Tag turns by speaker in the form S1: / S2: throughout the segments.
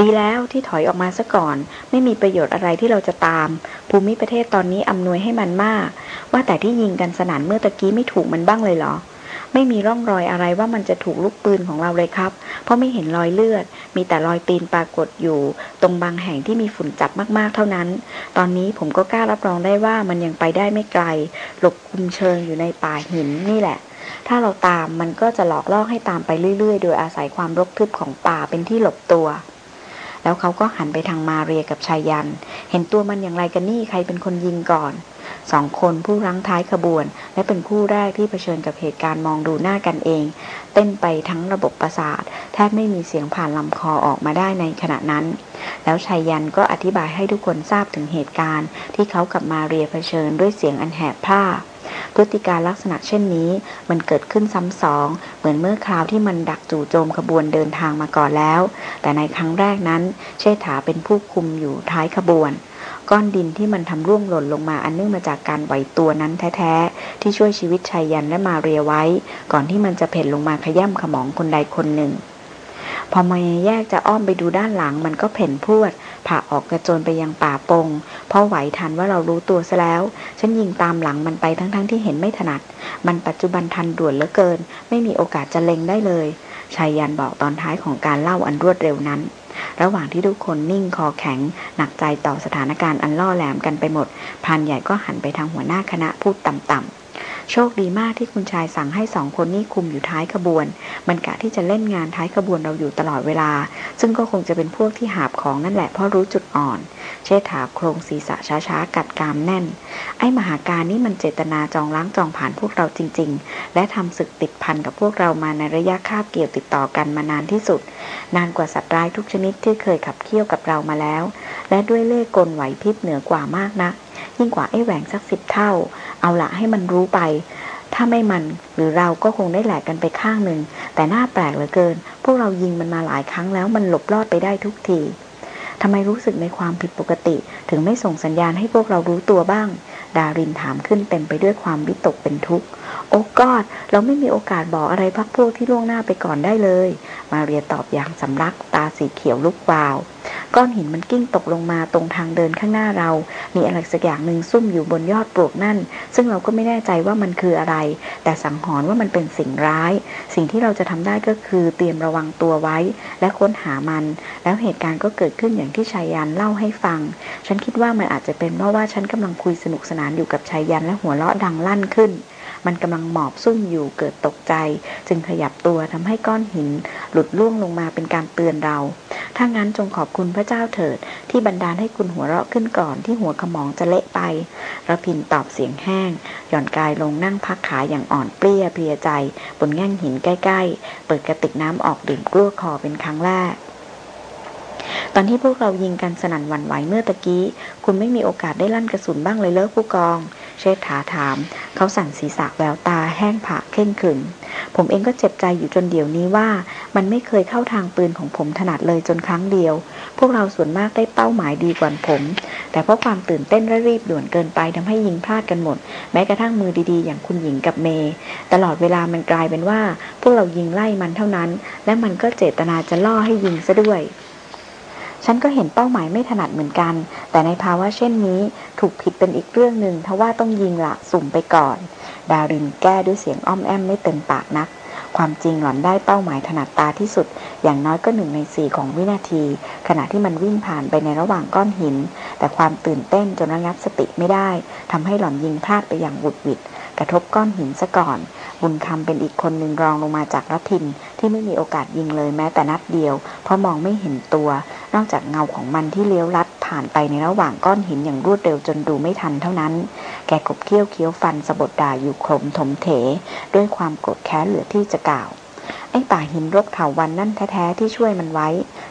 S1: ดีแล้วที่ถอยออกมาซะก่อน ไม่มีประโยชน์อะไรที่เราจะตาม ภูมิประเทศตอนนี้อำนวยให้มันมาก ว่าแต่ที่ยิงกันสนานเมื่อตะกี้ไม่ถูกมันบ้างเลยเหรอ ไม่มีร่องรอยอะไรว่ามันจะถูกลูกปืนของเราเลยครับ เพราะไม่เห็นรอยเลือด มีแต่รอยตีนปรากฏอยู่ ตรงบางแห่งที่มีฝุ่นจับมากๆเท่านั้น ตอนนี้ผมก็กล้ารับรองได้ว่ามันยังไปได้ไม่ไกล หลบคุมเชิงอยู่ในป่าหินนี่แหละถ้าเราตามมันก็จะหลอกล่อให้ตามไปเรื่อยๆ โดยอาศัยความรกทึบของป่าเป็นที่หลบตัว แล้วเขาก็หันไปทางมาเรียกับชายยัน เห็นตัวมันอย่างไรกันนี่ใครเป็นคนยิงก่อนสองคนผู้รั้งท้ายขบวน และเป็นคู่แรกที่เผชิญกับเหตุการณ์มองดูหน้ากันเอง เต้นไปทั้งระบบประสาทแทบไม่มีเสียงผ่านลำคอออกมาได้ในขณะนั้น แล้วชายยันก็อธิบายให้ทุกคนทราบถึงเหตุการณ์ ที่เขากับมาเรียเผชิญด้วยเสียงอันแหบผ้า พฤติการลักษณะเช่นนี้ มันเกิดขึ้นซ้ำสอง เหมือนเมื่อคราวที่มันดักจู่โจมขบวนเดินทางมาก่อนแล้ว แต่ในครั้งแรกนั้น เชษฐาเป็นผู้คุมอยู่ท้ายขบวน ก้อนดินที่มันทำร่วงหล่นลงมาอันเนื่องมาจากการไหวตัวนั้นแท้ๆ ที่ช่วยชีวิตชายยันและมาเรียไว้ ก่อนที่มันจะเพ่นลงมาขย่ำขมองคนใดคนหนึ่ง พอมาแยกจะอ้อมไปดูด้านหลังมันก็เพ่นพวด ผ่าออกกระโจนไปยังป่าปง เพราะไหวทันว่าเรารู้ตัวซะแล้ว ฉันยิงตามหลังมันไปทั้งๆทที่เห็นไม่ถนัด มันปัจจุบันทันด่วนเหลือเกิน ไม่มีโอกาสจะเล็งได้เลยชายยันบอกตอนท้ายของการเล่าอันรวดเร็วนั้น ระหว่างที่ทุกคนนิ่งคอแข็ง หนักใจต่อสถานการณ์อันล่อแหลมกันไปหมดพานใหญ่ก็หันไปทางหัวหน้าคณะพูดต่ำๆ โชคดีมากที่คุณชายสั่งให้สองคนนี้คุมอยู่ท้ายขบวน มันกะที่จะเล่นงานท้ายขบวนเราอยู่ตลอดเวลา ซึ่งก็คงจะเป็นพวกที่หาบของนั่นแหละเพราะรู้จุดอ่อน เชษฐาโครงศีรษะช้าๆ กัดกามแน่น ไอ้มหาการนี่มันเจตนาจองล้างจองผ่านพวกเราจริง ๆ และทำศึกติดพันกับพวกเรามาในระยะคาบเกี่ยวติดต่อกันมานานที่สุด นานกว่าสัตว์ร้ายทุกชนิดที่เคยขับเคี่ยวกับเรามาแล้ว และด้วยเล่ห์กลไหวพริบเหนือกว่ามากนะัก ยิ่งกว่าไอ้แหวงสักสิบเท่า เอาละให้มันรู้ไป ถ้าไม่มันหรือเราก็คงได้แหลกกันไปข้างหนึ่ง แต่น่าแปลกเหลือเกิน พวกเรายิงมันมาหลายครั้งแล้วมันหลบรอดไปได้ทุกทีทำไมรู้สึกในความผิดปกติ ถึงไม่ส่งสัญญาณให้พวกเรารู้ตัวบ้าง ดารินถามขึ้นเต็มไปด้วยความวิตกเป็นทุกข์ โอ้กอด เราไม่มีโอกาสบอกอะไรพักพวกที่ล่วงหน้าไปก่อนได้เลย มาเรียตอบอย่างสำรักตาสีเขียวลุกวาว ก้อนหินมันกิ้งตกลงมาตรงทางเดินข้างหน้าเรา มีอะไรสักอย่างหนึ่งซุ่มอยู่บนยอดปลวกนั่น ซึ่งเราก็ไม่แน่ใจว่ามันคืออะไร แต่สังหรณ์ว่ามันเป็นสิ่งร้าย สิ่งที่เราจะทำได้ก็คือเตรียมระวังตัวไว้ และค้นหามัน แล้วเหตุการณ์ก็เกิดขึ้นอย่างที่ชายยันเล่าให้ฟัง ฉันคิดว่ามันอาจจะเป็นเพราะว่าฉันกำลังคุยสนุกสนานอยู่กับชายยันและหัวเราะดังลั่นขึ้น มันกำลังหมอบซุ่มอยู่เกิดตกใจ จึงขยับตัวทำให้ก้อนหิน หลุดล่วงลงมาเป็นการเตือนเรา ถ้างั้นจงขอบคุณพระเจ้าเถิด ที่บันดาลให้คุณหัวเราะขึ้นก่อนที่หัวขมองจะเละไประพินตอบเสียงแห้ง หย่อนกายลงนั่งพักขาอย่างอ่อนเปรี้ยเพลียใจ บนแง่งหินใกล้ ๆ เปิดกระติกน้ำออกดื่มกลั้วคอเป็นครั้งแรกตอนที่พวกเรายิงกันสนั่นหวั่นไหวเมื่อตะกี้ คุณไม่มีโอกาสได้ลั่นกระสุนบ้างเลยเลิกผู้กอง เชษฐาถาม เขาสั่นศีรษะแววตาแห้งผะเข่งขึงผมเองก็เจ็บใจอยู่จนเดี๋ยวนี้ว่า มันไม่เคยเข้าทางปืนของผมถนัดเลยจนครั้งเดียว พวกเราส่วนมากได้เป้าหมายดีกว่าผม แต่เพราะความตื่นเต้นและรีบด่วนเกินไปทำให้ยิงพลาดกันหมด แม้กระทั่งมือดีๆ อย่างคุณหญิงกับเมย์ตลอดเวลามันกลายเป็นว่า พวกเรายิงไล่มันเท่านั้น และมันก็เจตนาจะล่อให้ยิงซะด้วย ฉันก็เห็นเป้าหมายไม่ถนัดเหมือนกัน แต่ในภาวะเช่นนี้ถูกผิดเป็นอีกเรื่องหนึ่งทว่าต้องยิงละสุ่มไปก่อน ดารินแก้ด้วยเสียงอ้อมแอมไม่เต็มปากนัก ความจริงหล่อนได้เป้าหมายถนัดตาที่สุด อย่างน้อยก็หนึ่งในสี่ของวินาที ขณะที่มันวิ่งผ่านไปในระหว่างก้อนหิน แต่ความตื่นเต้นจนระงับสติไม่ได้ทำให้หล่อนยิงพลาดไปอย่างบุดวิดกระทบก้อนหินซะก่อน บุญคำเป็นอีกคนหนึ่งรองลงมาจากรัทินที่ไม่มีโอกาสยิงเลยแม้แต่นัดเดียว เพราะมองไม่เห็นตัว นอกจากเงาของมันที่เลี้ยวลัดผ่านไปในระหว่างก้อนหินอย่างรวดเร็วจนดูไม่ทันเท่านั้น แกกบเคี้ยวเคี้ยวฟันสะบดด่าอยู่ครมถมเถ ด้วยความโกรธแค้นเหลือที่จะกล่าว ไอ้ป่าหินรกเถาวันนั่นแท้ๆที่ช่วยมันไว้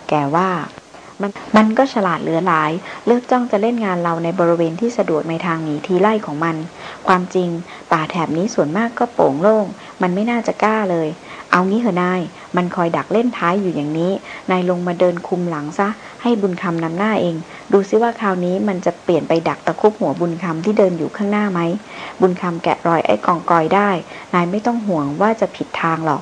S1: แกว่า มันมันก็ฉลาดเหลือหลาย เลือกจ้องจะเล่นงานเราในบริเวณที่สะดวกในทางหนีทีไล่ของมัน ความจริง ป่าแถบนี้ส่วนมากก็โป่งโล่ง มันไม่น่าจะกล้าเลย เอางี้เหอะนาย มันคอยดักเล่นท้ายอยู่อย่างนี้ นายลงมาเดินคุมหลังซะ ให้บุญคำนำหน้าเอง ดูซิว่าคราวนี้มันจะเปลี่ยนไปดักตะคุบหัวบุญคำที่เดินอยู่ข้างหน้าไหม บุญคำแกะรอยไอ้กองกอยได้ นายไม่ต้องห่วงว่าจะผิดทางหรอก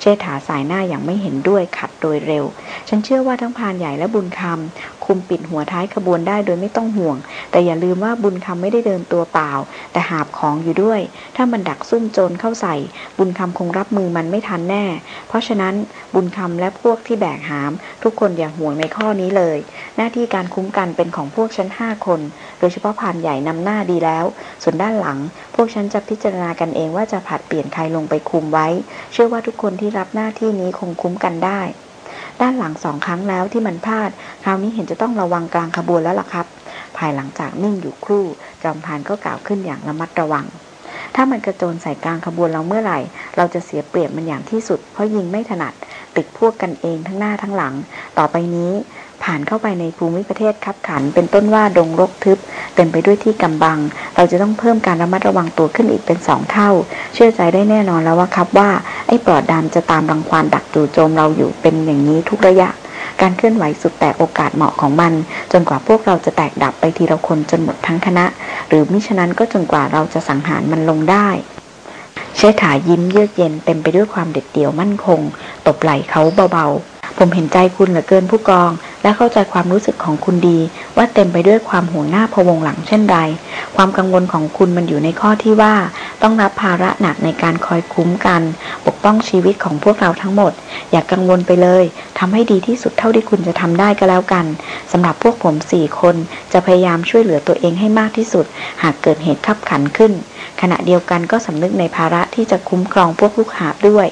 S1: เชษฐาสายหน้าอย่างไม่เห็นด้วยขัดโดยเร็ว ฉันเชื่อว่าทั้งพานใหญ่และบุญคำ คุมปิดหัวท้ายขบวนได้โดยไม่ต้องห่วง แต่อย่าลืมว่าบุญคำไม่ได้เดินตัวเปล่า แต่หาบของอยู่ด้วย ถ้ามันดักซุ่มโจรเข้าใส่ บุญคำคงรับมือมันไม่ทันแน่ เพราะฉะนั้นบุญคำและพวกที่แบกหาม ทุกคนอย่าห่วงในข้อนี้เลย หน้าที่การคุ้มกันเป็นของพวกฉันห้าคน โดยเฉพาะพานใหญ่นำหน้าดีแล้ว ส่วนด้านหลัง พวกฉันจะพิจารณากันเองว่าจะผัดเปลี่ยนใครลงไปคุมไว้ เชื่อว่าทุกคนที่รับหน้าที่นี้คงคุ้มกันได้ ด้านหลังสองครั้งแล้วที่มันพลาด คราวนี้เห็นจะต้องระวังกลางขบวนแล้วล่ะครับ ภายหลังจากนิ่งอยู่ครู่ จอมพานก็กล่าวขึ้นอย่างระมัดระวัง ถ้ามันกระโจนใส่กลางขบวนเราเมื่อไหร่ เราจะเสียเปรียบมันอย่างที่สุด เพราะยิงไม่ถนัด ติดพวกกันเองทั้งหน้าทั้งหลัง ต่อไปนี้ ผ่านเข้าไปในภูมิประเทศคับขัน เป็นต้นว่าดงรกทึบ เต็มไปด้วยที่กำบัง เราจะต้องเพิ่มการระมัดระวังตัวขึ้นอีกเป็นสองเท่า เชื่อใจได้แน่นอนแล้วว่าครับว่า ไอ้ปลอดดำจะตามรังควานดักจู่โจมเราอยู่เป็นอย่างนี้ทุกระยะ การเคลื่อนไหวสุดแต่โอกาสเหมาะของมัน จนกว่าพวกเราจะแตกดับไปทีละคนจนหมดทั้งคณะ หรือมิฉะนั้นก็จนกว่าเราจะสังหารมันลงได้เชษฐายิ้มเยือกเย็นเต็มไปด้วยความเด็ดเดี่ยวมั่นคง ตบไหล่เขาเบาๆ ผมเห็นใจคุณเหลือเกินผู้กอง และเข้าใจความรู้สึกของคุณดี ว่าเต็มไปด้วยความห่วงหน้าพวงหลังเช่นไร ความกังวลของคุณมันอยู่ในข้อที่ว่า ต้องรับภาระหนักในการคอยคุ้มกัน ปกป้องชีวิตของพวกเราทั้งหมด อย่ากกังวลไปเลยทำให้ดีที่สุดเท่าที่คุณจะทำได้ก็แล้วกันสำหรับพวกผมสี่คนจะพยายามช่วยเหลือตัวเองให้มากที่สุด หากเกิดเหตุขับขันขึ้น ขณะเดียวกันก็สำนึกในภาระที่จะคุ้มครองพวกลูกหาบด้วย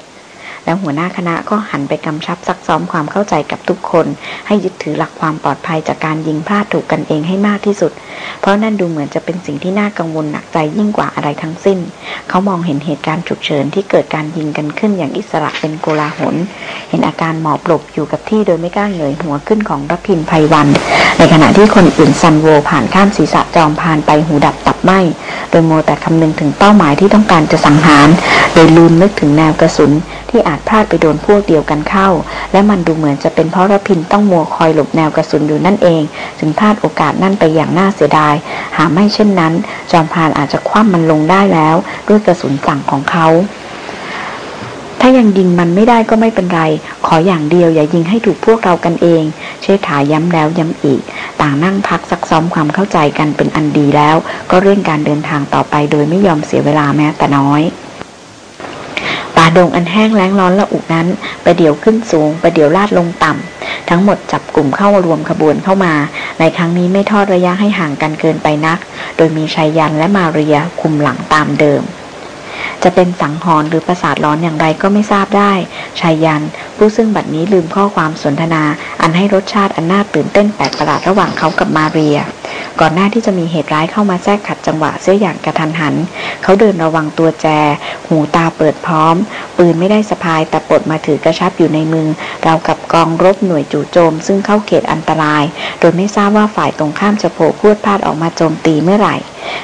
S1: แล้วหัวหน้าคณะก็หันไปกำชับซักซ้อมความเข้าใจกับทุกคน ให้ยึดถือหลักความปลอดภัยจากการยิงพลาดถูกกันเองให้มากที่สุด เพราะนั่นดูเหมือนจะเป็นสิ่งที่น่ากังวลหนักใจยิ่งกว่าอะไรทั้งสิ้น เขามองเห็นเหตุการณ์ฉุกเฉินที่เกิดการยิงกันขึ้นอย่างอิสระเป็นโกลาหล เห็นอาการหมอบหลบอยู่กับที่โดยไม่กล้าเงยหัวขึ้นของรพินภัยวัน ในขณะที่คนอื่นซันโวผ่านข้ามศีรษะจอมพานไปหูดับตับไหมโดยโมแต่คำนึงถึงเป้าหมายที่ต้องการจะสังหาร โดยลืมนึกถึงแนวกระสุนที่อาจพลาดไปโดนพวกเดียวกันเข้า และมันดูเหมือนจะเป็นเพราะรพินต้องมัวคอยหลบแนวกระสุนอยู่นั่นเอง จึงพลาดโอกาสนั่นไปอย่างน่าเสียดาย หาไม่เช่นนั้น จอมพานอาจจะคว่ำมันลงได้แล้ว ด้วยกระสุนสั่งของเขาถ้ายังยิงมันไม่ได้ก็ไม่เป็นไร ขออย่างเดียวอย่ายิงให้ถูกพวกเรากันเอง เชษฐาย้ำแล้วย้ำอีก ต่างนั่งพักซักซ้อมความเข้าใจกันเป็นอันดีแล้ว ก็เร่งการเดินทางต่อไปโดยไม่ยอมเสียเวลาแม้แต่น้อย ดงอันแห้งแล้งร้อนละอุนั้นประเดี๋ยวขึ้นสูงประเดี๋ยวลาดลงต่ำทั้งหมดจับกลุ่มเข้ารวมขบวนเข้ามา ในครั้งนี้ไม่ทอดระยะให้ห่างกันเกินไปนัก โดยมีชายยันและมาเรียคุมหลังตามเดิม จะเป็นสังหรณ์หรือประสาทร้อนอย่างไรก็ไม่ทราบได้ชายยัน ผู้ซึ่งบัดนี้ลืมข้อความสนทนา อันให้รสชาติอันน่าตื่นเต้นแปลกประหลาดระหว่างเขากับมาเรีย ก่อนหน้าที่จะมีเหตุร้ายเข้ามาแทรกขัดจังหวะเสียอย่างกระทันหัน เขาเดินระวังตัวแจ หูตาเปิดพร้อม ปืนไม่ได้สะพายแต่ปลดมาถือกระชับอยู่ในมือราวกับกองรบหน่วยจู่โจม ซึ่งเข้าเขตอันตราย โดยไม่ทราบว่าฝ่ายตรงข้ามจะโผล่พรวดพลาดออกมาโจมตีเมื่อไหร่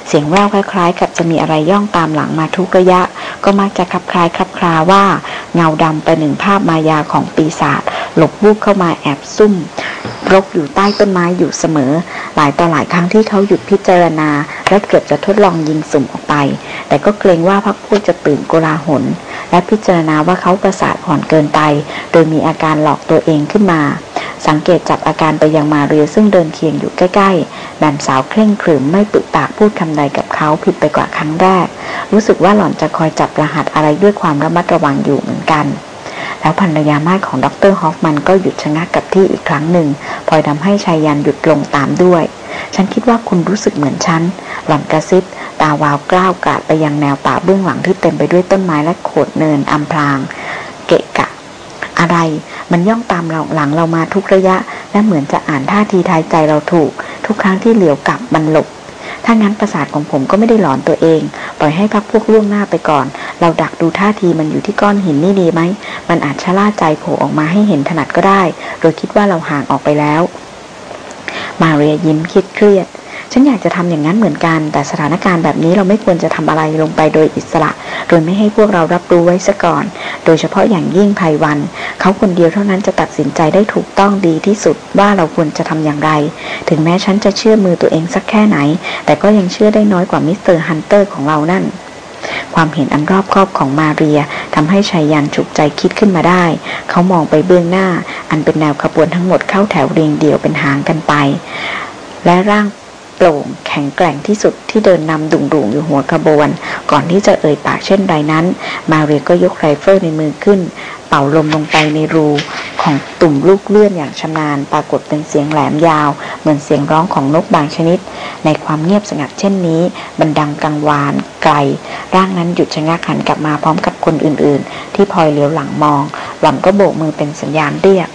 S1: เสียงแว่วคล้ายๆ กับจะมีอะไรย่องตามหลังมาทุกระยะ ก็มักจะคลับคล้ายคลับคลาว่าเงาดำประหนึ่งภาพมายาของปีศาจ หลบวูบเข้ามาแอบซุ่มรกอยู่ใต้ต้นไม้อยู่เสมอ หลายต่อหลายครั้งที่เขาหยุดพิจารณา และเกือบจะทดลองยิงสุ่มออกไป แต่ก็เกรงว่าพักพวกจะตื่นโกลาหล และพิจารณาว่าเขาประสาทผ่อนเกินไป โดยมีอาการหลอกตัวเองขึ้นมา สังเกตจับอาการไปยังมาเรียซึ่งเดินเคียงอยู่ใกล้ๆแบมสาวเคร่งครึมไม่ปึกปากพูดคำใดกับเขาผิดไปกว่าครั้งแรก รู้สึกว่าหล่อนจะคอยจับรหัสอะไรด้วยความระมัดระวังอยู่เหมือนกัน แล้วภรรยาม่ายของดรฮอฟมันก็หยุดชะงักกับที่อีกครั้งหนึ่งพลอยทำให้ชายยันหยุดลงตามด้วย ฉันคิดว่าคุณรู้สึกเหมือนฉัน หล่อนกระซิบ ตาวาวกล้าวกาดไปยังแนวป่าเบื้องหลังที่เต็มไปด้วยต้นไม้และโขดเนินอำพราง เกะกะ อะไร มันย่องตามเราหลังเรามาทุกระยะ และเหมือนจะอ่านท่าทีทายใจเราถูก ทุกครั้งที่เหลียวกลับมันหลบ ถ้างั้นประสาทของผมก็ไม่ได้หลอนตัวเอง ปล่อยให้พักพวกล่วงหน้าไปก่อน เราดักดูท่าทีมันอยู่ที่ก้อนหินนี่ดีไหม มันอาจชะล่าใจโผล่ออกมาให้เห็นถนัดก็ได้ โดยคิดว่าเราห่างออกไปแล้ว มาเรียยิ้มคิดเครียด ฉันอยากจะทำอย่างนั้นเหมือนกัน แต่สถานการณ์แบบนี้เราไม่ควรจะทำอะไรลงไปโดยอิสระ โดยไม่ให้พวกเรารับรู้ไว้ซะก่อน โดยเฉพาะอย่างยิ่งไพรวัลย์ เขาคนเดียวเท่านั้นจะตัดสินใจได้ถูกต้องดีที่สุดว่าเราควรจะทำอย่างไร ถึงแม้ฉันจะเชื่อมือตัวเองสักแค่ไหน แต่ก็ยังเชื่อได้น้อยกว่า Mister Hunter ของเรานั่นความเห็นอันรอบคอบของมาเรียทำให้ไชยยันต์ฉุกใจคิดขึ้นมาได้ เขามองไปเบื้องหน้า อันเป็นแนวขบวนทั้งหมดเข้าแถวเรียงเดี่ยวเป็นหางกันไป และร่าง ร่ง แข็งแกร่งที่สุดที่เดินนำดุ่งๆอยู่หัวขบวน ก่อนที่จะเอ่ยปากเช่นใดนั้น มาเรียก็ยกไรเฟิลในมือขึ้น เป่าลมลงไปในรูของตุ่มลูกเลื่อนอย่างชำนาญ ปรากฏเป็นเสียงแหลมยาว เหมือนเสียงร้องของนกบางชนิด ในความเงียบสงัดเช่นนี้มันดังกังวานไกล ร่างนั้นหยุดชะงักหันกลับมาพร้อมกับคนอื่นๆ ที่พลอยเหลียวหลังมอง หล่อนก็โบกมือเป็นสัญญาณเรียก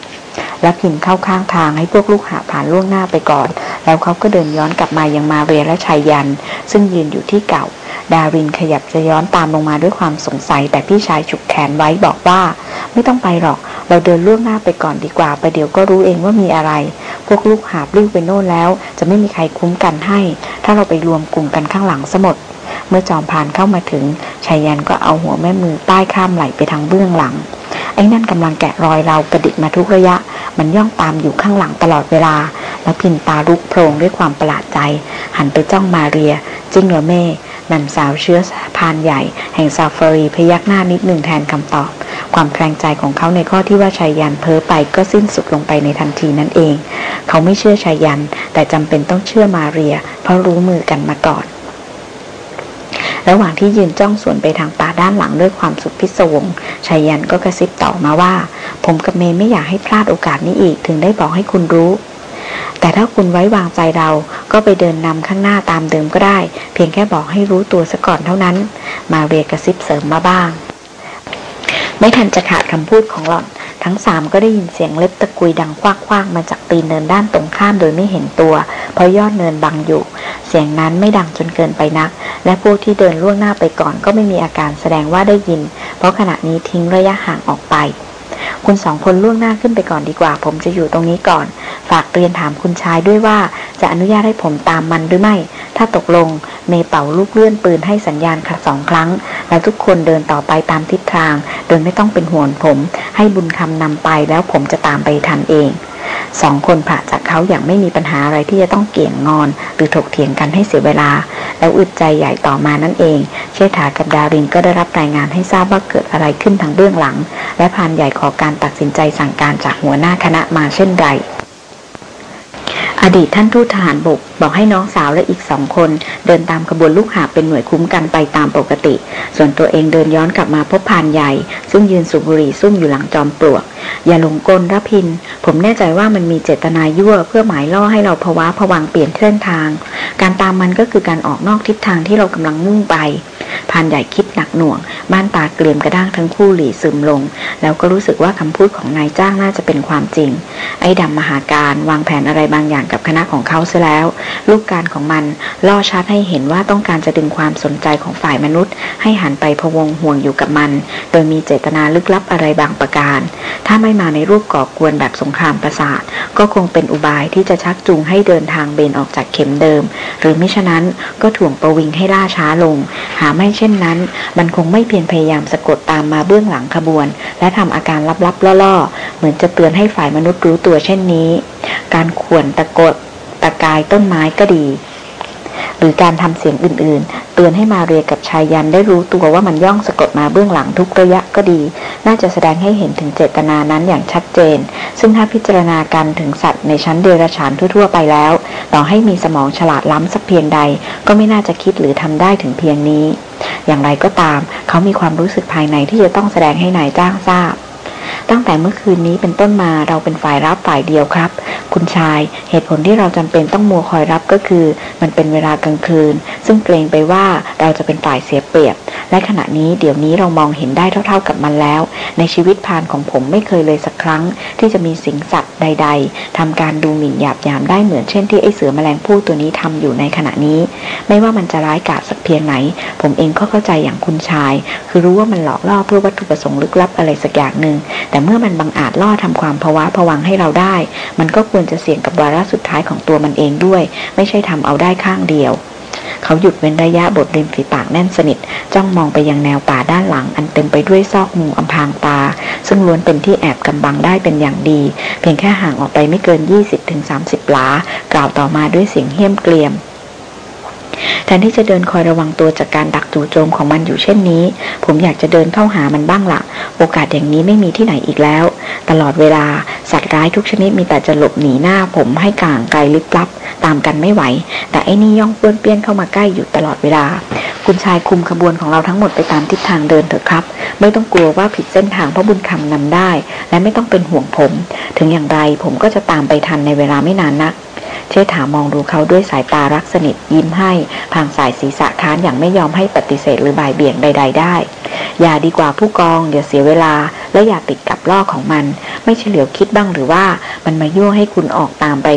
S1: และพิมเข้าข้างทางให้พวกลูกหาผ่านล่วงหน้าไปก่อน แล้วเขาก็เดินย้อนกลับมายังมาเรียและชายยัน ซึ่งยืนอยู่ที่เก่า ดารินขยับจะย้อนตามลงมาด้วยความสงสัย แต่พี่ชายฉุกแขนไว้บอกว่า ไม่ต้องไปหรอก เราเดินล่วงหน้าไปก่อนดีกว่าไปเดี๋ยวก็รู้เองว่ามีอะไร พวกลูกหาบลิ้วไปโน่นแล้ว จะไม่มีใครคุ้มกันให้ ถ้าเราไปรวมกลุ่มกันข้างหลังสมดเมื่อจอมพานเข้ามาถึงชายยันก็เอาหัวแม่มือใต้ข้ามไหลไปทางเบื้องหลัง ไอ้นั่นกำลังแกะรอยเรากระดิกมาทุกระยะ มันย่องตามอยู่ข้างหลังตลอดเวลา แล้วพินตาลุกโพรงด้วยความประหลาดใจ หันไปจ้องมาเรียจริงเหรอเม่นันสาวเชื้อพานใหญ่ แห่งซาฟารีพยักหน้านิดหนึ่งแทนคำตอบ ความแคลงใจของเขาในข้อที่ว่าชายยันเพ้อไปก็สิ้นสุดลงไปในทันทีนั่นเอง เขาไม่เชื่อชายยัน แต่จำเป็นต้องเชื่อมาเรีย เพราะรู้มือกันมาก่อน ระหว่างที่ยืนจ้องสวนไปทางป่าด้านหลังด้วยความสุดพิศวงชายันก็กระซิบต่อมาว่า ผมกับเมย์ไม่อยากให้พลาดโอกาสนี้อีกถึงได้บอกให้คุณรู้ แต่ถ้าคุณไว้วางใจเราก็ไปเดินนำข้างหน้าตามเดิมก็ได้ เพียงแค่บอกให้รู้ตัวซะก่อนเท่านั้น มาเรียกระซิบเสริมมาบ้าง ไม่ทันจะขาดคำพูดของหล่อนทั้งสามก็ได้ยินเสียงเล็บตะกุยดังคว้างๆมาจากตีนเนินด้านตรงข้ามโดยไม่เห็นตัว เพราะยอดเนินบังอยู่ เสียงนั้นไม่ดังจนเกินไปนัก และพวกที่เดินล่วงหน้าไปก่อนก็ไม่มีอาการแสดงว่าได้ยิน เพราะขณะนี้ทิ้งระยะห่างออกไป คุณสองคนล่วงหน้าขึ้นไปก่อนดีกว่า ผมจะอยู่ตรงนี้ก่อน ฝากเรียนถามคุณชายด้วยว่าจะอนุญาตให้ผมตามมันหรือไม่ ถ้าตกลงเมเป่าลูกเลื่อนปืนให้สัญญาณคสองครั้ง แล้วทุกคนเดินต่อไปตามทิศทาง โดยไม่ต้องเป็นห่วงผม ให้บุญคำนำไปแล้วผมจะตามไปทันเอง สองคนผ่าจากเขาอย่างไม่มีปัญหาอะไรที่จะต้องเกี่ยงงอน หรือถกเถียงกันให้เสียเวลา แล้วอึดใจใหญ่ต่อมานั่นเอง เชษฐากับดารินก็ได้รับรายงานให้ทราบว่าเกิดอะไรขึ้นทางเบื้องหลัง และพานใหญ่ขอการตัดสินใจสั่งการจากหัวหน้าคณะมาเช่นไร ดีตท่านทูตทหารบก บอกให้น้องสาวและอีกสองคน เดินตามขบวนลูกหาเป็นหน่วยคุ้มกันไปตามปกติ ส่วนตัวเองเดินย้อนกลับมาพบพานใหญ่ ซึ่งยืนสูบบุหรี่ซุ่มอยู่หลังจอมปลวก อย่าหลงกลระพิน ผมแน่ใจว่ามันมีเจตนายั่ว เพื่อหมายล่อให้เราภาวะผวังเปลี่ยนเส้นทาง การตามมันก็คือการออกนอกทิศทางที่เรากำลังมุ่งไป พานใหญ่คิดหนักหน่วง บ้านตาเกลียมกระด้างทั้งคู่หลีซึมลง แล้วก็รู้สึกว่าคำพูดของนายจ้างน่าจะเป็นความจริง ไอ้ดำมหาการวางแผนอะไรบางอย่างกับคณะของเขาเสียแล้ว ลูกการของมันล่อชัดให้เห็นว่าต้องการจะดึงความสนใจของฝ่ายมนุษย์ ให้หันไปพะวงห่วงอยู่กับมัน โดยมีเจตนาลึกลับอะไรบางประการ ถ้าไม่มาในรูปก่อกวนแบบสงครามประสาท ก็คงเป็นอุบายที่จะชักจูงให้เดินทางเบนออกจากเข็มเดิม หรือมิฉะนั้นก็ถ่วงประวิงให้ล่าช้าลง หาไม่เช่นนั้น มันคงไม่เพียรพยายามสะกดตามมาเบื้องหลังขบวน และทำอาการลับๆล่อๆ เหมือนจะเตือนให้ฝ่ายมนุษย์รู้ตัวเช่นนี้ การข่วนตะกดตะกายต้นไม้ก็ดี หรือการทำเสียงอื่นๆ เตือนให้มาเรียกับชายยันได้รู้ตัวว่ามันย่องสะกดมาเบื้องหลังทุกระยะก็ดี น่าจะแสดงให้เห็นถึงเจตนานั้นอย่างชัดเจน ซึ่งถ้าพิจารณาการถึงสัตว์ในชั้นเดรัจฉานทั่วๆไปแล้ว ต่อให้มีสมองฉลาดล้ำสักเพียงใด ก็ไม่น่าจะคิดหรือทำได้ถึงเพียงนี้ อย่างไรก็ตาม เขามีความรู้สึกภายในที่จะต้องแสดงให้นายจ้างทราบ ตั้งแต่เมื่อคืนนี้เป็นต้นมาเราเป็นฝ่ายรับฝ่ายเดียวครับ คุณชายเหตุผลที่เราจำเป็นต้องมัวคอยรับก็คือ มันเป็นเวลากลางคืน ซึ่งเกรงไปว่าเราจะเป็นฝ่ายเสียเปรียบ และขณะนี้เดี๋ยวนี้เรามองเห็นได้เท่า ๆกับมันแล้ว ในชีวิตพานของผมไม่เคยเลยสักครั้ง ที่จะมีสิงสัตว์ใด ๆทำการดูหมิ่นหยาบยามได้เหมือนเช่นที่ไอเสือแมลงผู้ตัวนี้ทำอยู่ในขณะนี้ ไม่ว่ามันจะร้ายกาจสักเพียงไหน ผมเองก็เข้าใจอย่างคุณชาย คือรู้ว่ามันหลอกล่อเพื่อวัตถุประสงค์ลึกลับอะไรสักอย่างหนึ่งแต่เมื่อมันบังอาจล่อทำความภาวะผวังให้เราได้ มันก็ควรจะเสี่ยงกับวาระสุดท้ายของตัวมันเองด้วย ไม่ใช่ทำเอาได้ข้างเดียว เขาหยุดเว้นระยะบทริมฝีปากแน่นสนิท จ้องมองไปยังแนวป่าด้านหลัง อันเต็มไปด้วยซอกมุมอำพางตา ซึ่งล้วนเป็นที่แอบกำบังได้เป็นอย่างดี เพียงแค่ห่างออกไปไม่เกิน 20-30 หลากล่าวต่อมาด้วยเสียงเฮี้ยมเกรียม แทนที่จะเดินคอยระวังตัวจากการดักจู่โจมของมันอยู่เช่นนี้ ผมอยากจะเดินเข้าหามันบ้างละ่ะ โอกาสอย่างนี้ไม่มีที่ไหนอีกแล้ว ตลอดเวลาสัตว์ร้ายทุกชนิดมีแต่จะหลบหนีหน้าผมให้ก่างไกลลิบลับ ตามกันไม่ไหว แต่ไอ้นี่ย่องเปื้อนเปี้ยนเข้ามาใกล้อยู่ตลอดเวลา คุณชายคุมขบวนของเราทั้งหมดไปตามทิศทางเดินเถอะครับ ไม่ต้องกลัวว่าผิดเส้นทางเพราะบุญคำนำได้ และไม่ต้องเป็นห่วงผม ถึงอย่างไรผมก็จะตามไปทันในเวลาไม่นานนัก เชษฐามองดูเขาด้วยสายตารักสนิทยิ้มให้พางสายศีรษะค้านอย่างไม่ยอมให้ปฏิเสธหรือบ่ายเบี่ยงใด ๆ ได้ อย่าดีกว่าผู้กองอย่าเสียเวลา และอย่าติดกับล่อของมัน ไม่เฉลียวคิดบ้างหรือว่ามันมายั่วให้คุณออกตามไป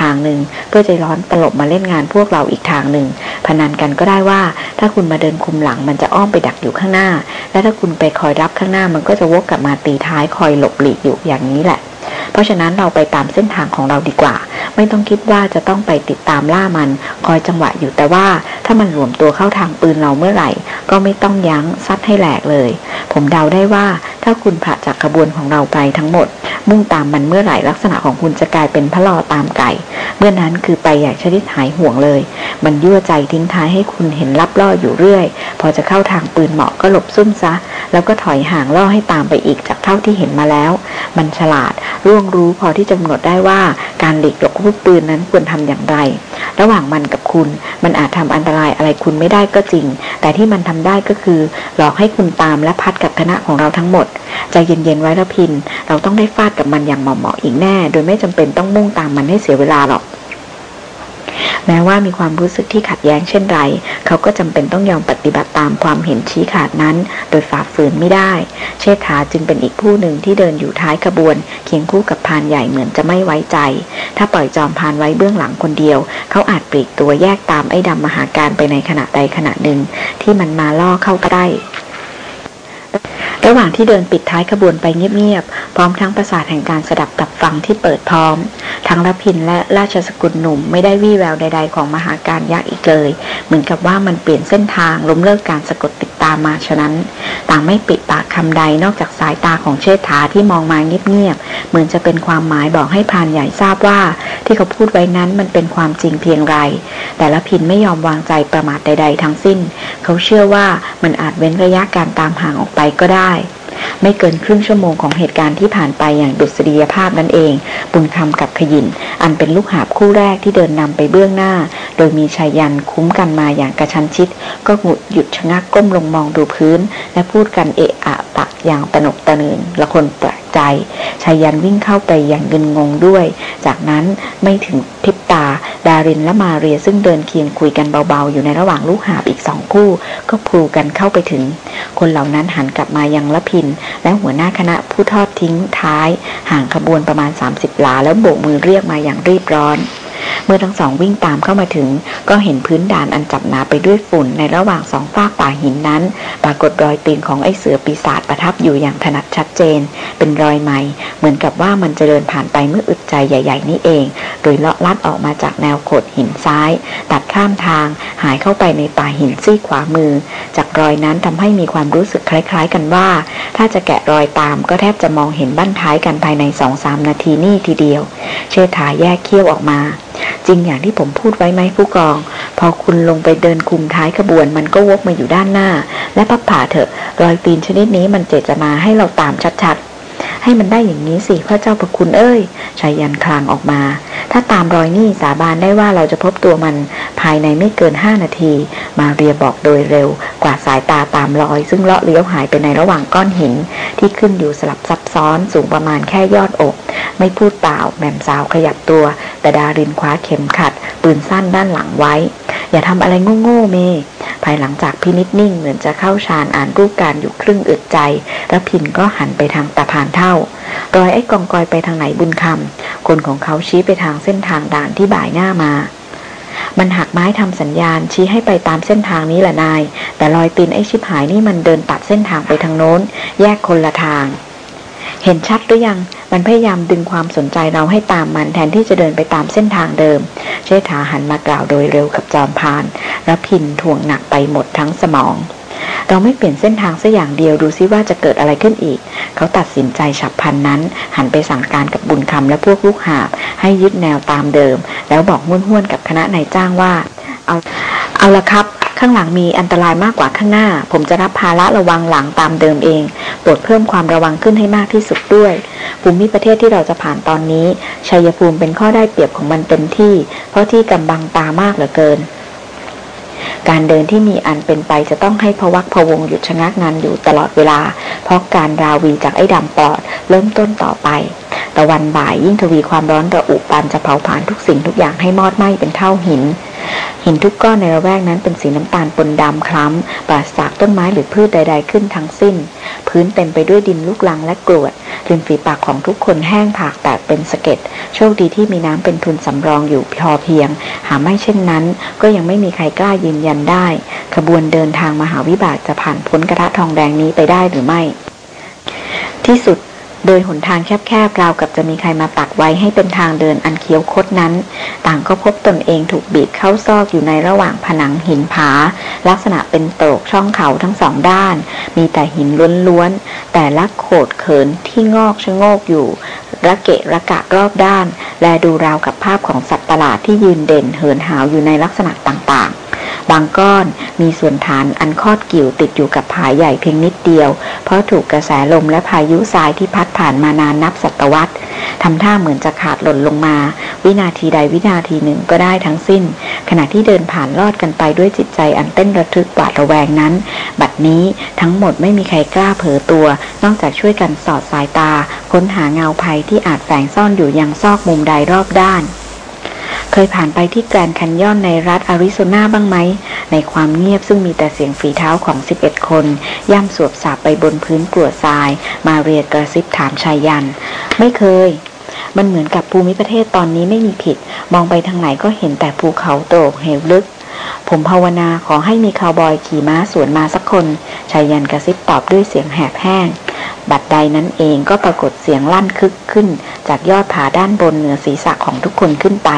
S1: ทางหนึ่งเพื่อใจร้อนตลบมาเล่นงานพวกเราอีกทางหนึ่งพนันกันก็ได้ว่า ถ้าคุณมาเดินคุมหลังมันจะอ้อมไปดักอยู่ข้างหน้า และถ้าคุณไปคอยรับข้างหน้ามันก็จะวกกลับมาตีท้ายคอยหลบหลีกอยู่อย่างนี้แหละ เพราะฉะนั้นเราไปตามเส้นทางของเราดีกว่า ไม่ต้องคิดว่าจะต้องไปติดตามล่ามัน คอยจังหวะอยู่แต่ว่า ถ้ามันหลวมตัวเข้าทางปืนเราเมื่อไหร่ ก็ไม่ต้องยั้งซัดให้แหลกเลย ผมเดาได้ว่าถ้าคุณผ่าจากขบวนของเราไปทั้งหมด มุ่งตามมันเมื่อไหร่ลักษณะของคุณจะกลายเป็นพระลอตามไก่ เมื่อนั้นคือไปอย่างชนิดหายห่วงเลย มันยั่วใจทิ้งท้ายให้คุณเห็นรับล่ออยู่เรื่อย พอจะเข้าทางปืนเหมาะก็หลบซุ่มซะ แล้วก็ถอยห่างล่อให้ตามไปอีกจากเท่าที่เห็นมาแล้ว มันฉลาดร่วงรู้พอที่จะกำหนดได้ว่าการหลีกหลบลูกปืนนั้นควรทำอย่างไร ระหว่างมันกับคุณ มันอาจทำอันตรายอะไรคุณไม่ได้ก็จริง แต่ที่มันทำได้ก็คือ หลอกให้คุณตามและพัดกับคณะของเราทั้งหมดใจเย็นๆไว้ละพิน เราต้องได้ฟาดกับมันอย่างเหมาะๆอีกแน่ โดยไม่จำเป็นต้องมุ่งตามมันให้เสียเวลาหรอก แม้ว่ามีความรู้สึกที่ขัดแย้งเช่นไร เขาก็จำเป็นต้องยอมปฏิบัติตามความเห็นชี้ขาดนั้น โดยฝ่าฝืนไม่ได้ เชษฐาจึงเป็นอีกผู้หนึ่งที่เดินอยู่ท้ายขบวน เคียงคู่กับพานใหญ่เหมือนจะไม่ไว้ใจ ถ้าปล่อยจอมพานไว้เบื้องหลังคนเดียว เขาอาจปลีกตัวแยกตามไอ้ดำมหาการไปในขณะใดขณะหนึ่ง ที่มันมาล่อเข้าใกล้ ระหว่างที่เดินปิดท้ายขบวนไปเงียบๆ พร้อมทั้งประสาทแห่งการสดับกับฟังที่เปิดพร้อม ทั้งรพินและราชสกุลหนุ่มไม่ได้วี่แววใดๆของมหาการยักษ์อีกเลย เหมือนกับว่ามันเปลี่ยนเส้นทางล้มเลิกการสะกดติดตามมาฉะนั้น ต่างไม่ปิดปากคำใดนอกจากสายตาของเชษฐาที่มองมาเงียบๆ เหมือนจะเป็นความหมายบอกให้พานใหญ่ทราบว่า ที่เขาพูดไว้นั้นมันเป็นความจริงเพียงไร แต่ละพินไม่ยอมวางใจประมาทใด ๆ ทั้งสิ้น เขาเชื่อว่ามันอาจเว้นระยะการตามห่างออกไปก็ได้ ไม่เกินครึ่งชั่วโมงของเหตุการณ์ที่ผ่านไปอย่างดุษฎียภาพนั่นเอง บุญคำกับขยิน อันเป็นลูกหาบคู่แรกที่เดินนำไปเบื้องหน้า โดยมีชายยันคุ้มกันมาอย่างกระชันชิด ก็หงุดหยุดชะงักก้มลงมองดูพื้น และพูดกันเอะอะปะอย่างตนกตะเนินละคนแปลก ใจชายันวิ่งเข้าไปอย่างเงินงงด้วย จากนั้นไม่ถึงพิบตา ดารินและมาเรียซึ่งเดินเคียงคุยกันเบาๆ อยู่ในระหว่างลูกหาบอีกสองคู่ ก็พลูกันเข้าไปถึง คนเหล่านั้นหันกลับมายังละพิน และหัวหน้าคณะผู้ทอดทิ้งท้าย ห่างขบวนประมาณ 30ลาแล้วโบกมือเรียกมาอย่างรีบร้อน เมื่อทั้งสองวิ่งตามเข้ามาถึง ก็เห็นพื้นด่านอันจับหนาไปด้วยฝุ่นในระหว่างสองฟากป่าหินนั้น ปรากฏรอยตีนของไอ้เสือปีศาจประทับอยู่อย่างถนัดชัดเจน เป็นรอยใหม่ เหมือนกับว่ามันจะเดินผ่านไปเมื่ออึดใจใหญ่ ๆ นี่เอง โดยเลาะลัดออกมาจากแนวโขดหินซ้าย ตัดข้ามทาง หายเข้าไปในป่าหินซี่ขวามือ จากรอยนั้นทำให้มีความรู้สึกคล้าย ๆ กันว่า ถ้าจะแกะรอยตามก็แทบจะมองเห็นบั้นท้ายกันภายในสองสามนาทีนี่ทีเดียว เชษฐาแยกเคี้ยวออกมาจริงอย่างที่ผมพูดไว้ไหมผู้กอง พอคุณลงไปเดินคุมท้ายขบวน มันก็วกมาอยู่ด้านหน้า และพับผ่าเถอะ รอยตีนชนิดนี้มันเจตจะมาให้เราตามชัดๆ ให้มันได้อย่างนี้สิพระเจ้าประคุณเอ้ยชายันคลางออกมา ถ้าตามรอยนี่สาบานได้ว่าเราจะพบตัวมันภายในไม่เกินห้านาที มาเรียบอกโดยเร็ว กว่าสายตาตามรอย ซึ่งเลาะเลี้ยวหายไปในระหว่างก้อนหิน ที่ขึ้นอยู่สลับซับซ้อนสูงประมาณแค่ยอดอก ไม่พูดเปล่าแหม่มสาวขยับตัว แต่ดารินคว้าเข็มขัด ปืนสั้นด้านหลังไว้ อย่าทำอะไรโง่ๆเม ภายหลังจากพินิษนิ่งเหมือนจะเข้าฌานอ่านรูปการอยู่ครึ่งอึดใจ แล้วพินก็หันไปทางตะพานเท่ารอยไอ้กองกอยไปทางไหนบุญคำคนของเขาชี้ไปทางเส้นทางด่านที่บ่ายหน้ามา มันหักไม้ทำสัญญาณชี้ให้ไปตามเส้นทางนี้แหละนาย แต่รอยตีนไอ้ชิบหายนี่มันเดินตัดเส้นทางไปทางโน้น แยกคนละทาง เห็นชัดหรือยัง มันพยายามดึงความสนใจเราให้ตามมันแทนที่จะเดินไปตามเส้นทางเดิม เชษฐาหันมากล่าวโดยเร็วกับจอมพานแล้วพินถ่วงหนักไปหมดทั้งสมอง เราไม่เปลี่ยนเส้นทางสัอย่างเดียวดูซิว่าจะเกิดอะไรขึ้นอีก เขาตัดสินใจฉับพลันนั้น หันไปสั่งการกับบุญคำและพวกลูกหาบ ให้ยึดแนวตามเดิม แล้วบอกมุ่นห้วนกับคณะนายจ้างว่า เอาเอาละครับ ข้างหลังมีอันตรายมากกว่าข้างหน้า ผมจะรับภาระระวังหลังตามเดิมเอง โปรดเพิ่มความระวังขึ้นให้มากที่สุดด้วย ภูมิประเทศที่เราจะผ่านตอนนี้ ชัยภูมิเป็นข้อได้เปรียบของมันเต็มที่ เพราะที่กำบังตามากเหลือเกินการเดินที่มีอันเป็นไปจะต้องให้พวักพวงหยุดชะงักงานอยู่ตลอดเวลา เพราะการราวีจากไอ้ดำปอด เริ่มต้นต่อไป ตะวันบ่ายยิ่งทวีความร้อนระอุปานจะเผาผลาญทุกสิ่งทุกอย่างให้มอดไหม้เป็นเท่าหิน หินทุกก้อนในระแวกนั้นเป็นสีน้ำตาลปนดำคล้ำปราศจากต้นไม้หรือพืชใด ๆ ขึ้นทั้งสิ้น พื้นเต็มไปด้วยดินลูกลังและกรวดริมฝีปากของทุกคนแห้งผากแตกเป็นสะเก็ดโชคดีที่มีน้ำเป็นทุนสำรองอยู่พอเพียง หาไม่เช่นนั้น ก็ยังไม่มีใครกล้ายืนยันได้ ขบวนเดินทางมหาวิบากจะผ่านพ้นกระทะทองแดงนี้ไปได้หรือไม่ ที่สุด โดยหนทางแคบๆราวกับจะมีใครมาตักไว้ให้เป็นทางเดินอันเคี้ยวคดนั้น ต่างก็พบตนเองถูกบีบเข้าซอกอยู่ในระหว่างผนังหินผา ลักษณะเป็นโตกช่องเขาทั้งสองด้าน มีแต่หินล้วนๆ แต่ละโขดเขินที่งอกชะโงกอยู่ ระเกะระกะรอบด้าน และดูราวกับภาพของสัตว์ประหลาดที่ยืนเด่นเหินหาวอยู่ในลักษณะต่างๆ บางก้อนมีส่วนฐานอันคอดกิ่วติดอยู่กับผาใหญ่เพียงนิดเดียว เพราะถูกกระแสลมและพายุทรายที่พัดผ่านมานานนับศตวรรษทำท่าเหมือนจะขาดหล่นลงมา วินาทีใดวินาทีหนึ่งก็ได้ทั้งสิ้น ขณะที่เดินผ่านลอดกันไปด้วยจิตใจอันเต้นระทึกหวาดระแวงนั้น บัดนี้ทั้งหมดไม่มีใครกล้าเผลอตัว นอกจากช่วยกันสอดสายตา ค้นหาเงาภัยที่อาจแฝงซ่อนอยู่ยังซอกมุมใดรอบด้าน เคยผ่านไปที่แกรนคันยอนในรัฐอาริโซนาบ้างไหม ในความเงียบซึ่งมีแต่เสียงฝีเท้าของ 11 คน ย่ำสวบสาบไปบนพื้นกลัวทราย มาเรียกระซิบถามชายยัน ไม่เคย มันเหมือนกับภูมิประเทศตอนนี้ไม่มีผิด มองไปทางไหนก็เห็นแต่ภูเขาโตกเหวลึก ผมภาวนาขอให้มีคาวบอยขี่ม้าสวนมาสักคนชายยันกระซิบตอบด้วยเสียงแหบแห้งบัดใดนั้นเองก็ปรากฏเสียงลั่นคึกขึ้น จากยอดผาด้านบนเหนือศีรษะของทุกคนขึ้นไป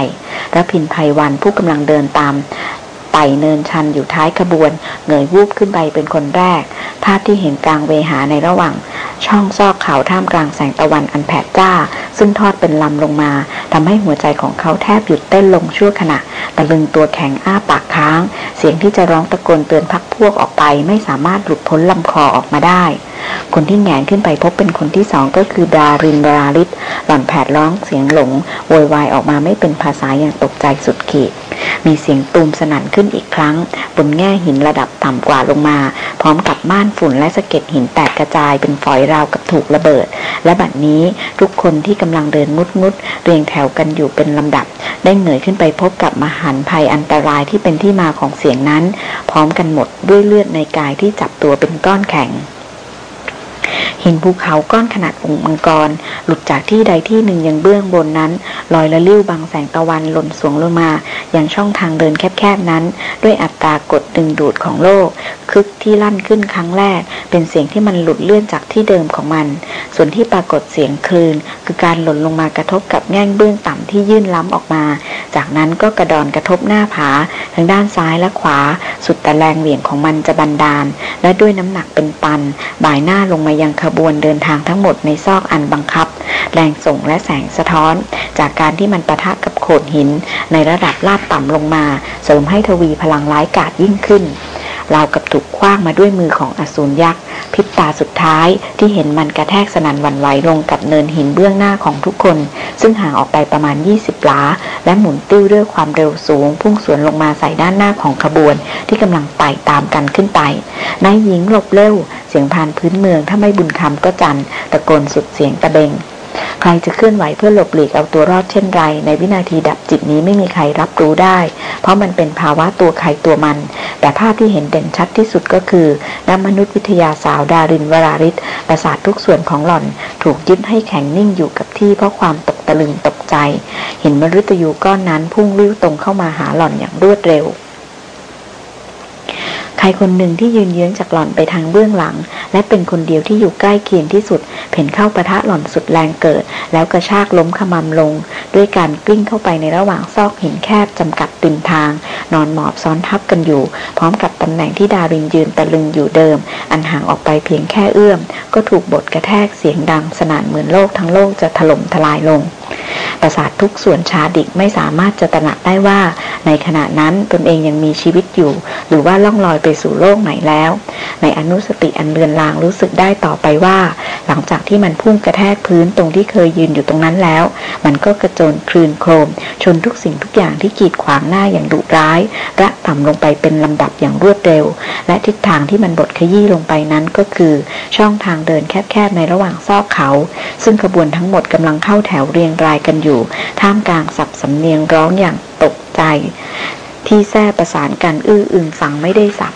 S1: ระพินภัยวันผู้กำลังเดินตามไต่เนินชันอยู่ท้ายขบวน เงยวูบขึ้นไปเป็นคนแรก ภาพที่เห็นกลางเวหาในระหว่าง ช่องซอกเขาท่ามกลางแสงตะวันอันแผดจ้า ซึ่งทอดเป็นลำลงมาทำให้หัวใจของเขาแทบหยุดเต้นลงชั่วขณะ ตะลึงตัวแข็งอ้าปากค้าง เสียงที่จะร้องตะโกนเตือนพักพวกออกไป ไม่สามารถหลุดพ้นลำคอออกมาได้ คนที่แงนขึ้นไปพบเป็นคนที่สองก็คือดารินบราลิตหล่อนแผดร้องเสียงหลงโวยวายออกมาไม่เป็นภาษาอย่างตกใจสุดขีด มีเสียงตูมสนั่นขึ้นอีกครั้ง บนแง่หินระดับต่ำกว่าลงมา พร้อมกับม่านฝุ่นและสะเก็ดหินแตกกระจายเป็นฝอยราวกับถูกระเบิด และบัดนี้ทุกคนที่กำลังเดินมุดมุดเรียงแถวกันอยู่เป็นลำดับ ได้เหนื่อยขึ้นไปพบกับมหันภัยอันตรายที่เป็นที่มาของเสียงนั้น พร้อมกันหมดด้วยเลือดในกายที่จับตัวเป็นก้อนแข็ง เห็นภูเขาก้อนขนาดองค์มังกร หลุดจากที่ใดที่หนึ่งยังเบื้องบนนั้นลอยละลิ้วบางแสงตะวันหล่นสวงลงมา อย่างช่องทางเดินแคบๆนั้น ด้วยอัตรากดดึงดูดของโลก คึกที่ลั่นขึ้นครั้งแรก เป็นเสียงที่มันหลุดเลื่อนจากที่เดิมของมัน ส่วนที่ปรากฏเสียงคลื่น คือการหล่นลงมากระทบกับแง่งเบื้องต่ำที่ยื่นล้ำออกมา จากนั้นก็กระดอนกระทบหน้าผาทางด้านซ้ายและขวา สุดแต่แรงเหวี่ยงของมันจะบันดาล และด้วยน้ำหนักเป็นปัน บ่ายหน้าลงมายังขบวนเดินทางทั้งหมดในซอกอันบังคับ แรงส่งและแสงสะท้อน จากการที่มันประทะกับโขดหิน ในระดับลาดต่ำลงมา เสริมให้ทวีพลังร้ายกาจยิ่งขึ้น ราวกับถูกคว้างมาด้วยมือของอสูรยักษ์พิบตาสุดท้ายที่เห็นมันกระแทกสนั่นวันไหวลงกับเนินหินเบื้องหน้าของทุกคน ซึ่งห่างออกไปประมาณ 20ล้าและหมุนติ้วด้วยความเร็วสูง พุ่งสวนลงมาใส่ด้านหน้าของขบวน ที่กำลังไต่ตามกันขึ้นไปนายหญิงหลบเร็ว เสียงพานพื้นเมืองถ้าไม่บุญคำก็จันตะโกนสุดเสียงตะเบง ใครจะเคลื่อนไหวเพื่อหลบหลีกเอาตัวรอดเช่นไร ในวินาทีดับจิตนี้ไม่มีใครรับรู้ได้ เพราะมันเป็นภาวะตัวใครตัวมัน แต่ภาพที่เห็นเด่นชัดที่สุดก็คือนักมนุษยวิทยาสาวดารินวราริศประสาททุกส่วนของหล่อน ถูกยึดให้แข็งนิ่งอยู่กับที่เพราะความตกตะลึงตกใจ เห็นมฤตยูก้อนนั้นพุ่งลิ้วตรงเข้ามาหาหล่อนอย่างรวดเร็ว ใครคนหนึ่งที่ยืนเยื้องจากหล่อนไปทางเบื้องหลัง และเป็นคนเดียวที่อยู่ใกล้เคียงที่สุดเพ่นเข้าประทะหล่อนสุดแรงเกิด แล้วกระชากล้มขมำลง ด้วยการกลิ้งเข้าไปในระหว่างซอกหินแคบจำกัดริมทาง นอนหมอบซ้อนทับกันอยู่ พร้อมกับตำแหน่งที่ดารินยืนตะลึงอยู่เดิม อันห่างออกไปเพียงแค่เอื้อม ก็ถูกบดกระแทกเสียงดังสนั่นเหมือนโลกทั้งโลกจะถล่มทลายลง ประสาททุกส่วนชาดิกไม่สามารถจะตระหนักได้ว่า ในขณะนั้นตนเองยังมีชีวิตอยู่ หรือว่าล่องลอยไปสู่โลกไหนแล้ว ในอนุสติอันเลือนลางรู้สึกได้ต่อไปว่า หลังจากที่มันพุ่งกระแทกพื้นตรงที่เคยยืนอยู่ตรงนั้นแล้ว มันก็กระโจนคลืนโครม ชนทุกสิ่งทุกอย่างที่กีดขวางหน้าอย่างดุร้าย และต่ำลงไปเป็นลำดับอย่างรวดเร็ว และทิศทางที่มันบดขยี้ลงไปนั้นก็คือ ช่องทางเดินแคบๆในระหว่างซอกเขา ซึ่งขบวนทั้งหมดกำลังเข้าแถวเรียงรายกันอยู่ ท่ามกลางสับสำเนียงร้องอย่างตกใจ ที่แท้ประสานกันอื้ออึงฟังไม่ได้สับ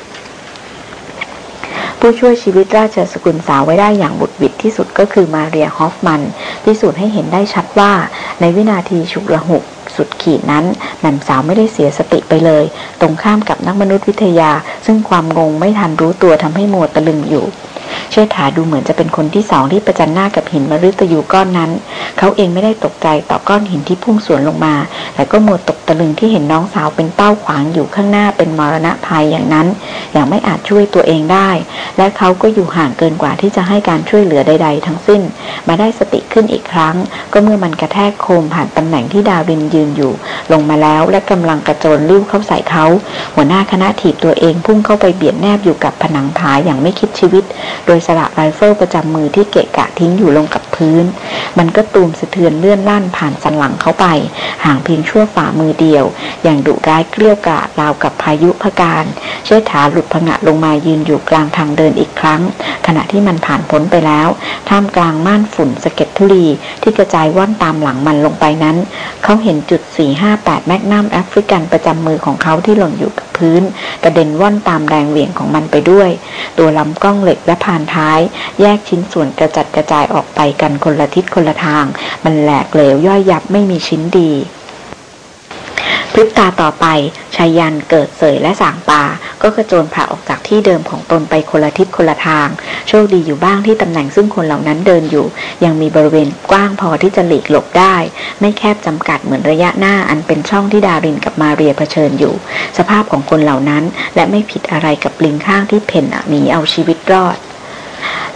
S1: ผู้ช่วยชีวิตราชสกุลสาวไว้ได้อย่างบุดวิดที่สุดก็คือมาเรียฮอฟมัน พิสูจน์ให้เห็นได้ชัดว่าในวินาทีฉุกระหุก สุดขีดนั้นแหม่มสาวไม่ได้เสียสติไปเลย ตรงข้ามกับนักมนุษยวิทยา ซึ่งความงงไม่ทันรู้ตัวทำให้มัวตะลึงอยู่ เชษฐาดูเหมือนจะเป็นคนที่สองที่ประจันหน้ากับหินมฤตยูก้อนนั้น เขาเองไม่ได้ตกใจต่อก้อนหินที่พุ่งสวนลงมา แต่ก็มัวตกตะลึงที่เห็นน้องสาวเป็นเป้าขวางอยู่ข้างหน้าเป็นมรณะภัยอย่างนั้น อย่างไม่อาจช่วยตัวเองได้ และเขาก็อยู่ห่างเกินกว่าที่จะให้การช่วยเหลือใด ๆ ทั้งสิ้น มาได้สติขึ้นอีกครั้ง ก็เมื่อมันกระแทกโคมผ่านตำแหน่งที่ดาวินยืนอยู่ ลงมาแล้วและกำลังกระโจนลิ้วเข้าใส่เขา หัวหน้าคณะถีบตัวเองพุ่งเข้าไปเบียดแนบอยู่กับผนังผาอย่างไม่คิดชีวิต โดยสละไรเฟิลประจำมือที่เกะกะทิ้งอยู่ลงกับ พื้น มันก็ตูมสะเทือนเลื่อนล่านผ่านสันหลังเข้าไป ห่างเพียงชั่วฝ่ามือเดียว อย่างดุร้ายเกลี้ยกราดราวกับพายุพการ เชษฐาหลุดผงะลงมายืนอยู่กลางทางเดินอีกครั้ง ขณะที่มันผ่านพ้นไปแล้ว ท่ามกลางม่านฝุ่นสะเก็ดธุลีที่กระจายว่อนตามหลังมันลงไปนั้น เขาเห็นจุด458แมกนัมแอฟริกันประจำมือของเขาที่หล่นอยู่ พื้น กระเด็นว่อนตามแรงเหวี่ยงของมันไปด้วย ตัวลำกล้องเหล็กและผ่านท้าย แยกชิ้นส่วนกระจัดกระจายออกไปกันคนละทิศคนละทาง มันแหลกเหลวย่อยยับไม่มีชิ้นดี พริบตาต่อไปชายันเกิดเสยและสางปา ก็กระโจนผ่าออกจากที่เดิมของตนไปคนละทิศคนละทาง โชคดีอยู่บ้างที่ตำแหน่งซึ่งคนเหล่านั้นเดินอยู่ ยังมีบริเวณกว้างพอที่จะหลีกหลบได้ ไม่แคบจำกัดเหมือนระยะหน้าอันเป็นช่องที่ดารินกับมาเรียเผชิญอยู่ สภาพของคนเหล่านั้น และไม่ผิดอะไรกับลิงข้างที่เพ่นหนีเอาชีวิตรอด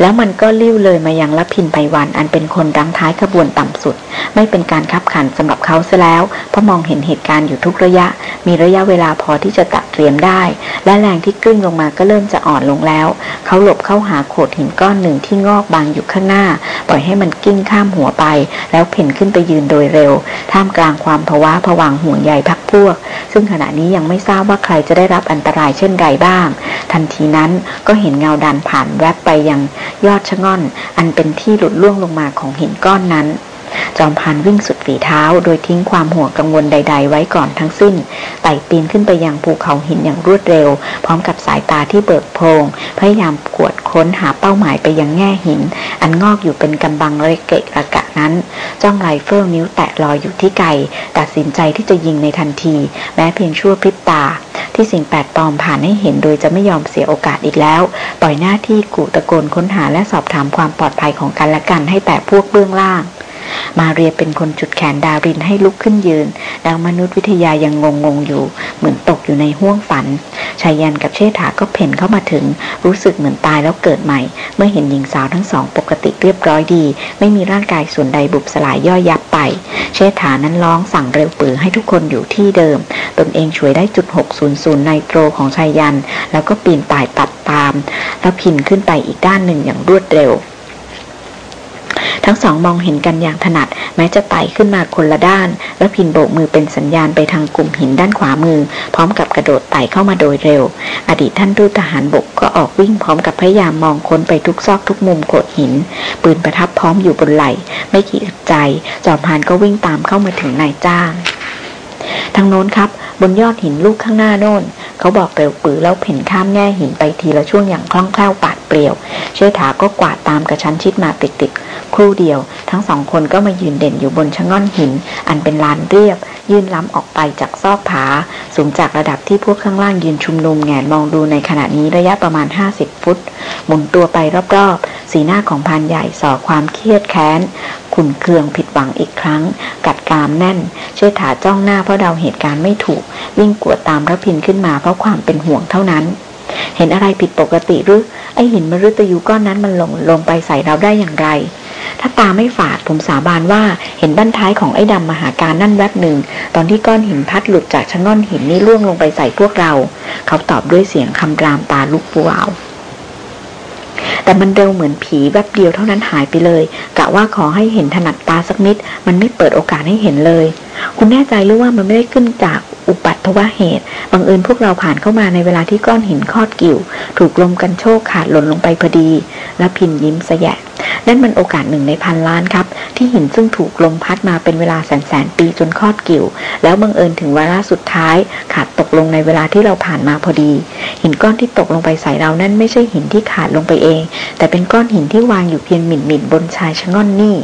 S1: แล้วมันก็ลิ้วเลยมายังลับพินไปวันอันเป็นคนดังท้ายขบวนต่ำสุด ไม่เป็นการคับขันสำหรับเขาซะแล้ว เพราะมองเห็นเหตุการณ์อยู่ทุกระยะ มีระยะเวลาพอที่จะตัดเตรียมได้ และแรงที่กลิ้งลงมาก็เริ่มจะอ่อนลงแล้ว เขาหลบเข้าหาโขดหินก้อนหนึ่งที่งอกบางอยู่ข้างหน้า ปล่อยให้มันกิ้งข้ามหัวไป แล้วเพ่นขึ้นไปยืนโดยเร็ว ท่ามกลางความภาวะผวังห่วงใยพักพวก ซึ่งขณะนี้ยังไม่ทราบว่าใครจะได้รับอันตรายเช่นไรบ้าง ทันทีนั้นก็เห็นเงาดันผ่านแวบไปยังยอดชะง่อน อันเป็นที่หลุดล่วงลงมาของหินก้อนนั้น จอมพรานวิ่งสุดฝีเท้า โดยทิ้งความห่วงกังวลใด ๆ ไว้ก่อนทั้งสิ้น ไต่ปีนขึ้นไปยังภูเขาหินอย่างรวดเร็ว พร้อมกับสายตาที่เบิกโพงพยายามกวดค้นหาเป้าหมายไปยังแง่หิน อันงอกอยู่เป็นกำบังระเกะระกะนั้น จ้องไรเฟิลนิ้วแตะลอยอยู่ที่ไกตัดสินใจที่จะยิงในทันที แม้เพียงชั่วพริบตา ที่สิ่งแปลกปลอมผ่านให้เห็นโดยจะไม่ยอมเสียโอกาสอีกแล้ว ปล่อยหน้าที่กู่ตะโกนค้นหาและสอบถามความปลอดภัยของกันและกันให้แต่พวกเบื้องล่าง มาเรียเป็นคนจุดแขนดารินให้ลุกขึ้นยืน ดังมนุษยวิทยายังงงงอยู่ เหมือนตกอยู่ในห้วงฝันชายันกับเชษฐาก็เพ่นเข้ามาถึง รู้สึกเหมือนตายแล้วเกิดใหม่ เมื่อเห็นหญิงสาวทั้งสองปกติเรียบร้อยดี ไม่มีร่างกายส่วนใดบุบสลายย่อยยับไป เชษฐานั้นร้องสั่งเร็วปือให้ทุกคนอยู่ที่เดิม ตนเองช่วยได้จุด600ไนโตรของชายัน แล้วก็ปีนป่ายตัดตาม แล้วพินขึ้นไปอีกด้านหนึ่งอย่างรวดเร็ว ทั้งสองมองเห็นกันอย่างถนัด แม้จะไต่ขึ้นมาคนละด้าน แล้วพินโบกมือเป็นสัญญาณไปทางกลุ่มหินด้านขวามือ พร้อมกับกระโดดไต่เข้ามาโดยเร็ว อดีตท่านทูตทหารบกก็ออกวิ่งพร้อมกับพยายามมองค้นไปทุกซอกทุกมุมโขดหิน ปืนประทับพร้อมอยู่บนไหล่ไม่กี่อึดใจ จอมพานก็วิ่งตามเข้ามาถึงนายจ้างทางโน้นครับ บนยอดหินลูกข้างหน้าโน่น เขาบอกเร็วปือแล้วเพ่นข้ามแง่หินไปทีละช่วงอย่างคล่องแคล่วปาดเปลี่ยว เชษฐาก็กวาดตามกระชั้นชิดมาติดๆครู่เดียว ทั้งสองคนก็มายืนเด่นอยู่บนชะง่อนหิน อันเป็นลานเรียบ ยื่นล้ำออกไปจากซอกผา สูงจากระดับที่พวกข้างล่างยืนชุมนุมแงนมองดูในขณะนี้ระยะประมาณ 50 ฟุต หมุนตัวไปรอบๆ สีหน้าของพานใหญ่ส่อความเครียดแค้นขุนเคืองผิดหวังอีกครั้ง กัดกรามแน่น เช่วยถาจ้องหน้าเพราะเดาเหตุการณ์ไม่ถูก วิ่งกวดตามระพินขึ้นมาเพราะความเป็นห่วงเท่านั้น เห็นอะไรผิดปกติหรือ ไอหินมฤตยูก้อนนั้นมันหลงลงไปใส่เราได้อย่างไร ถ้าตาไม่ฝาดผมสาบานว่าเห็นบ้านท้ายของไอ้ดำมหาการนั่นแวบหนึ่ง ตอนที่ก้อนหินพัดหลุดจากชะง่อนหินนี้ล่วงลงไปใส่พวกเรา เขาตอบด้วยเสียงคำรามตาลุกปูวาว แต่มันเร็วเหมือนผีแวบเดียวเท่านั้นหายไปเลย กะว่าขอให้เห็นถนัดตาสักนิด มันไม่เปิดโอกาสให้เห็นเลย คุณแน่ใจหรือว่ามันไม่ได้ขึ้นจากอุปัตถวเหตุ บังเอิญพวกเราผ่านเข้ามาในเวลาที่ก้อนหินคอดกิ่ว ถูกลมกันโชกขาดหล่นลงไปพอดี และพินยิ้มสแยะ นั่นมันโอกาสหนึ่งในพันล้านครับ ที่หินซึ่งถูกลมพัดมาเป็นเวลาแสนแสนปีจนคอดกิ่ว แล้วบังเอิญถึงวาระสุดท้าย ขาดตกลงในเวลาที่เราผ่านมาพอดี หินก้อนที่ตกลงไปใส่เรานั่นไม่ใช่หินที่ขาดลงไปเอง แต่เป็นก้อนหินที่วางอยู่เพียงหมิ่นหมิ่นบนชายชะง่อนนี่